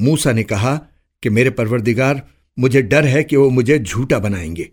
मूसा ने कहा कि मेरे परवरदिगार मुझे डर है कि वो मुझे झूठा बनाएँगे।